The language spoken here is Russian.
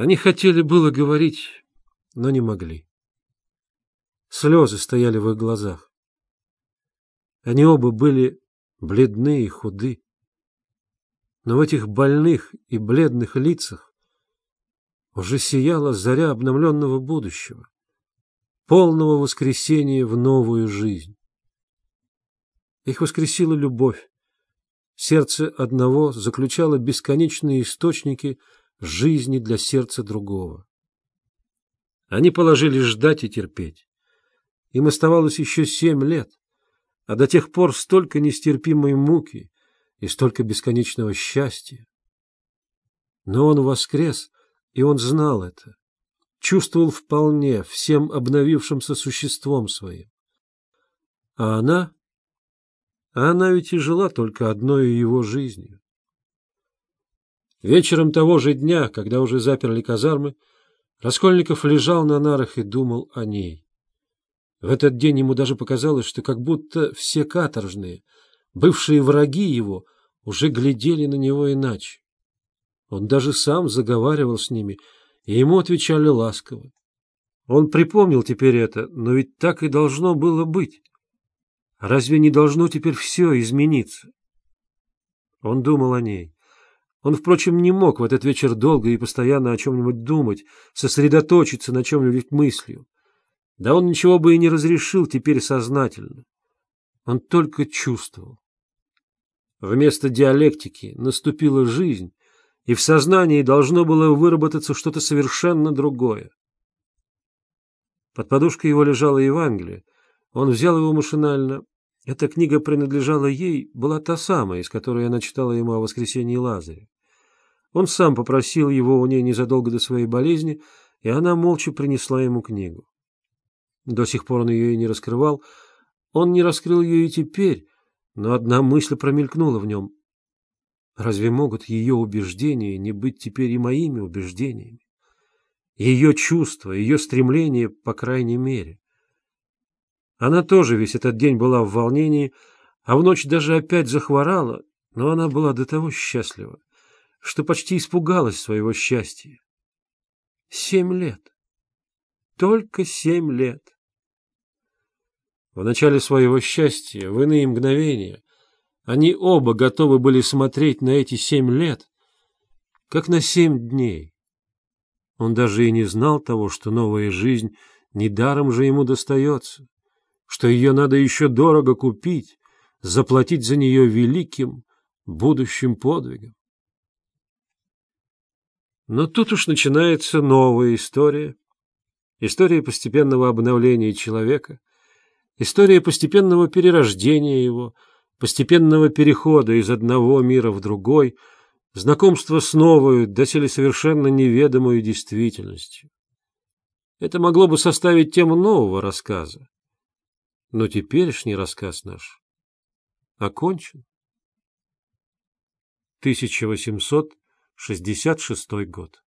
Они хотели было говорить, но не могли. Слезы стояли в их глазах. Они оба были бледны и худы. Но в этих больных и бледных лицах уже сияла заря обновленного будущего, полного воскресения в новую жизнь. Их воскресила любовь. Сердце одного заключало бесконечные источники жизни для сердца другого. Они положили ждать и терпеть. Им оставалось еще семь лет, а до тех пор столько нестерпимой муки и столько бесконечного счастья. Но он воскрес, и он знал это, чувствовал вполне всем обновившимся существом своим. А она а она ведь и жила только одной его жизнью. Вечером того же дня, когда уже заперли казармы, Раскольников лежал на нарах и думал о ней. В этот день ему даже показалось, что как будто все каторжные, бывшие враги его, уже глядели на него иначе. Он даже сам заговаривал с ними, и ему отвечали ласково. Он припомнил теперь это, но ведь так и должно было быть. Разве не должно теперь все измениться? Он думал о ней. Он, впрочем, не мог в этот вечер долго и постоянно о чем-нибудь думать, сосредоточиться на чем-нибудь мыслью. Да он ничего бы и не разрешил теперь сознательно. Он только чувствовал. Вместо диалектики наступила жизнь, и в сознании должно было выработаться что-то совершенно другое. Под подушкой его лежало Евангелие. Он взял его машинально эта книга принадлежала ей, была та самая, из которой она читала ему о воскресении Лазаря. Он сам попросил его у ней незадолго до своей болезни, и она молча принесла ему книгу. До сих пор он ее и не раскрывал. Он не раскрыл ее и теперь, но одна мысль промелькнула в нем. Разве могут ее убеждения не быть теперь и моими убеждениями? Ее чувства, ее стремления, по крайней мере. Она тоже весь этот день была в волнении, а в ночь даже опять захворала, но она была до того счастлива, что почти испугалась своего счастья. Семь лет. Только семь лет. В начале своего счастья, в иные мгновения, они оба готовы были смотреть на эти семь лет, как на семь дней. Он даже и не знал того, что новая жизнь недаром же ему достается что ее надо еще дорого купить, заплатить за нее великим будущим подвигом. Но тут уж начинается новая история, история постепенного обновления человека, история постепенного перерождения его, постепенного перехода из одного мира в другой, знакомства с новой, доселе совершенно неведомой действительностью. Это могло бы составить тему нового рассказа. Но теперешний рассказ наш окончен. 1866 год.